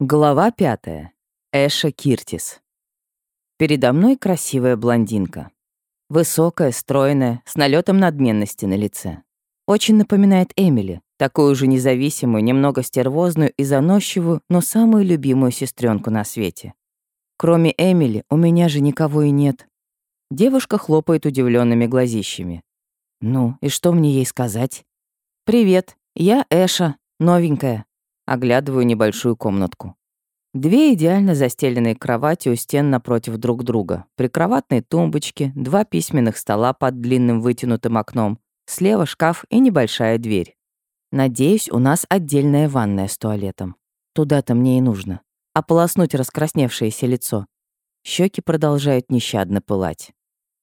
Глава пятая. Эша Киртис. Передо мной красивая блондинка. Высокая, стройная, с налетом надменности на лице. Очень напоминает Эмили, такую же независимую, немного стервозную и заносчивую, но самую любимую сестренку на свете. Кроме Эмили, у меня же никого и нет. Девушка хлопает удивленными глазищами. Ну, и что мне ей сказать? «Привет, я Эша, новенькая», Оглядываю небольшую комнатку. Две идеально застеленные кровати у стен напротив друг друга, прикроватные тумбочки, два письменных стола под длинным вытянутым окном, слева шкаф и небольшая дверь. Надеюсь, у нас отдельная ванная с туалетом. Туда-то мне и нужно. Ополоснуть раскрасневшееся лицо. Щеки продолжают нещадно пылать.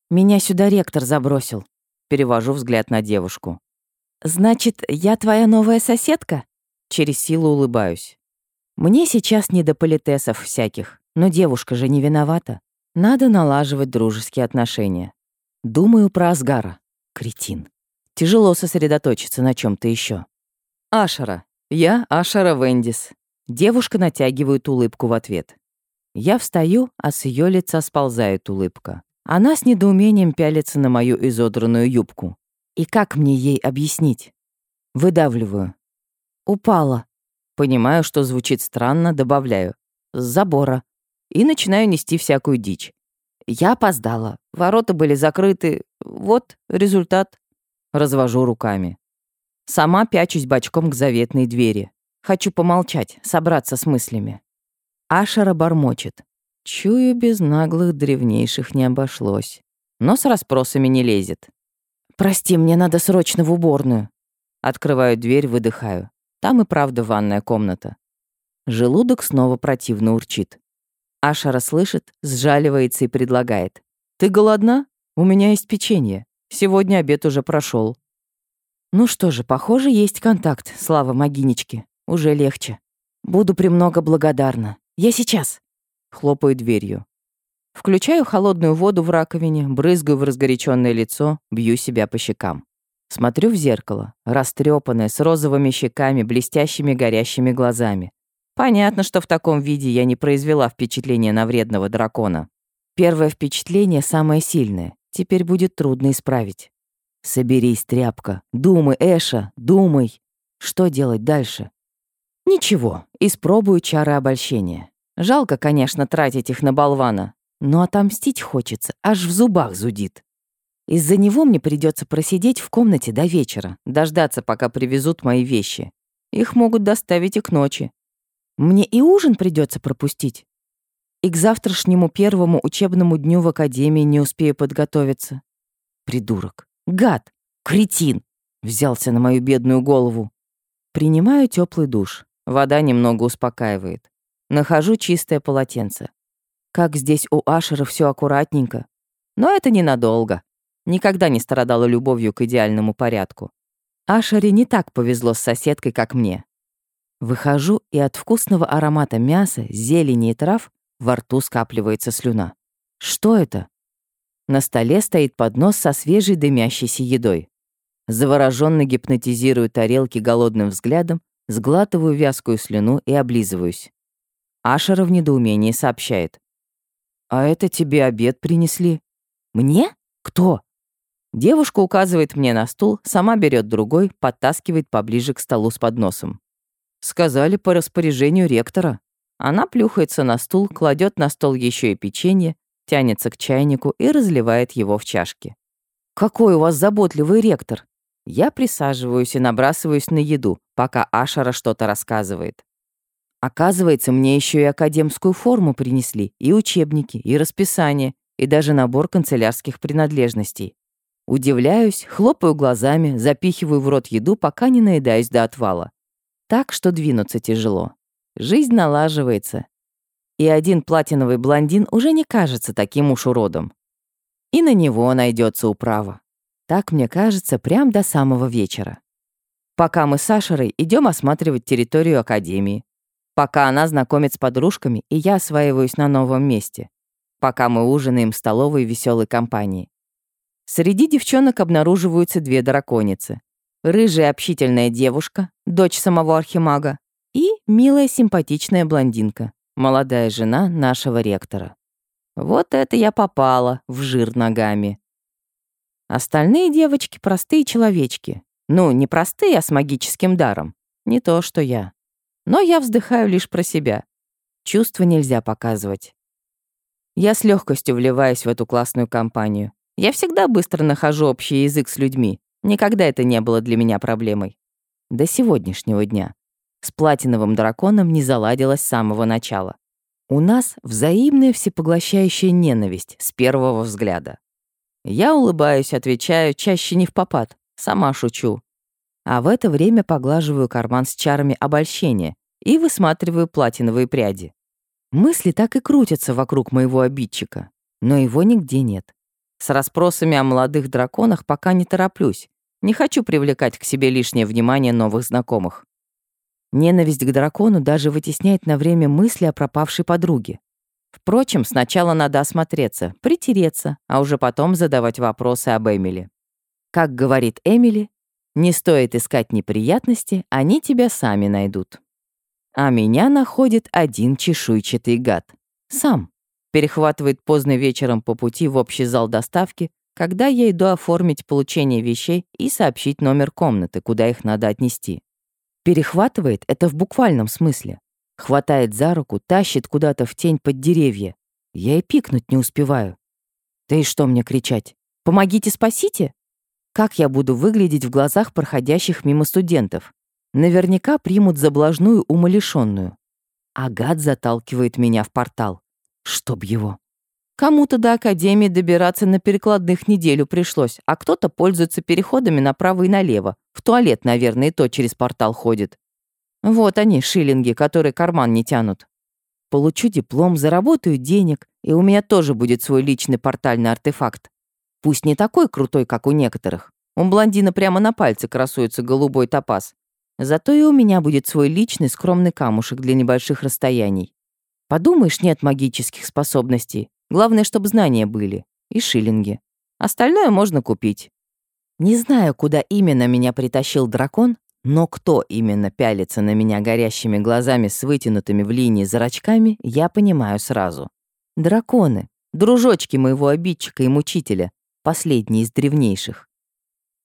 «Меня сюда ректор забросил». Перевожу взгляд на девушку. «Значит, я твоя новая соседка?» Через силу улыбаюсь. Мне сейчас не до политесов всяких, но девушка же не виновата. Надо налаживать дружеские отношения. Думаю про Асгара. Кретин. Тяжело сосредоточиться на чем то еще. Ашара. Я Ашара Вендис. Девушка натягивает улыбку в ответ. Я встаю, а с ее лица сползает улыбка. Она с недоумением пялится на мою изодранную юбку. И как мне ей объяснить? Выдавливаю. Упала. Понимаю, что звучит странно, добавляю. С забора. И начинаю нести всякую дичь. Я опоздала. Ворота были закрыты. Вот результат. Развожу руками. Сама пячусь бочком к заветной двери. Хочу помолчать, собраться с мыслями. Ашера бормочет. Чую, без наглых древнейших не обошлось. Но с расспросами не лезет. «Прости, мне надо срочно в уборную». Открываю дверь, выдыхаю. Там и правда ванная комната. Желудок снова противно урчит. Ашара слышит, сжаливается и предлагает. «Ты голодна? У меня есть печенье. Сегодня обед уже прошел. Ну что же, похоже, есть контакт, слава Магинечке. Уже легче. Буду премного благодарна. Я сейчас. Хлопаю дверью. Включаю холодную воду в раковине, брызгаю в разгоряченное лицо, бью себя по щекам. Смотрю в зеркало, растрепанная, с розовыми щеками, блестящими горящими глазами. Понятно, что в таком виде я не произвела впечатление на вредного дракона. Первое впечатление самое сильное. Теперь будет трудно исправить. Соберись, тряпка. Думай, Эша, думай. Что делать дальше? Ничего, испробую чары обольщения. Жалко, конечно, тратить их на болвана, но отомстить хочется, аж в зубах зудит. Из-за него мне придется просидеть в комнате до вечера, дождаться, пока привезут мои вещи. Их могут доставить и к ночи. Мне и ужин придется пропустить. И к завтрашнему первому учебному дню в академии не успею подготовиться. Придурок. Гад. Кретин. Взялся на мою бедную голову. Принимаю теплый душ. Вода немного успокаивает. Нахожу чистое полотенце. Как здесь у Ашера все аккуратненько. Но это ненадолго. Никогда не страдала любовью к идеальному порядку. Ашаре не так повезло с соседкой, как мне. Выхожу, и от вкусного аромата мяса, зелени и трав во рту скапливается слюна. Что это? На столе стоит поднос со свежей дымящейся едой. Завороженно гипнотизирую тарелки голодным взглядом, сглатываю вязкую слюну и облизываюсь. Ашера в недоумении сообщает. «А это тебе обед принесли?» «Мне? Кто?» Девушка указывает мне на стул, сама берет другой, подтаскивает поближе к столу с подносом. Сказали по распоряжению ректора. Она плюхается на стул, кладет на стол еще и печенье, тянется к чайнику и разливает его в чашки. «Какой у вас заботливый ректор!» Я присаживаюсь и набрасываюсь на еду, пока Ашара что-то рассказывает. Оказывается, мне еще и академскую форму принесли, и учебники, и расписание, и даже набор канцелярских принадлежностей. Удивляюсь, хлопаю глазами, запихиваю в рот еду, пока не наедаюсь до отвала. Так что двинуться тяжело. Жизнь налаживается. И один платиновый блондин уже не кажется таким уж уродом. И на него найдется управа. Так мне кажется, прям до самого вечера. Пока мы с Сашерой идем осматривать территорию Академии. Пока она знакомит с подружками, и я осваиваюсь на новом месте. Пока мы ужинаем в столовой веселой компании. Среди девчонок обнаруживаются две драконицы. Рыжая общительная девушка, дочь самого архимага, и милая симпатичная блондинка, молодая жена нашего ректора. Вот это я попала в жир ногами. Остальные девочки — простые человечки. Ну, не простые, а с магическим даром. Не то, что я. Но я вздыхаю лишь про себя. Чувства нельзя показывать. Я с легкостью вливаюсь в эту классную компанию. Я всегда быстро нахожу общий язык с людьми. Никогда это не было для меня проблемой. До сегодняшнего дня. С платиновым драконом не заладилось с самого начала. У нас взаимная всепоглощающая ненависть с первого взгляда. Я улыбаюсь, отвечаю, чаще не в попад. Сама шучу. А в это время поглаживаю карман с чарами обольщения и высматриваю платиновые пряди. Мысли так и крутятся вокруг моего обидчика, но его нигде нет. С расспросами о молодых драконах пока не тороплюсь. Не хочу привлекать к себе лишнее внимание новых знакомых. Ненависть к дракону даже вытесняет на время мысли о пропавшей подруге. Впрочем, сначала надо осмотреться, притереться, а уже потом задавать вопросы об Эмили. Как говорит Эмили, не стоит искать неприятности, они тебя сами найдут. А меня находит один чешуйчатый гад. Сам. Перехватывает поздно вечером по пути в общий зал доставки, когда я иду оформить получение вещей и сообщить номер комнаты, куда их надо отнести. Перехватывает это в буквальном смысле. Хватает за руку, тащит куда-то в тень под деревья. Я и пикнуть не успеваю. Да и что мне кричать? «Помогите, спасите?» Как я буду выглядеть в глазах проходящих мимо студентов? Наверняка примут за умалишенную. Агат заталкивает меня в портал. Чтоб его. Кому-то до Академии добираться на перекладных неделю пришлось, а кто-то пользуется переходами направо и налево. В туалет, наверное, и то через портал ходит. Вот они, шиллинги, которые карман не тянут. Получу диплом, заработаю денег, и у меня тоже будет свой личный портальный артефакт. Пусть не такой крутой, как у некоторых. У блондина прямо на пальце красуется голубой топаз. Зато и у меня будет свой личный скромный камушек для небольших расстояний. Подумаешь, нет магических способностей. Главное, чтобы знания были. И шиллинги. Остальное можно купить. Не знаю, куда именно меня притащил дракон, но кто именно пялится на меня горящими глазами с вытянутыми в линии зрачками, я понимаю сразу. Драконы, дружочки моего обидчика и мучителя, последние из древнейших.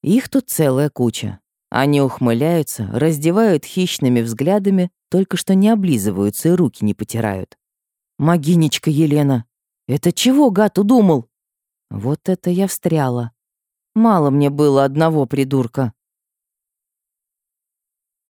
Их тут целая куча. Они ухмыляются, раздевают хищными взглядами, только что не облизываются и руки не потирают. «Могинечка Елена, это чего гад удумал?» Вот это я встряла. Мало мне было одного придурка.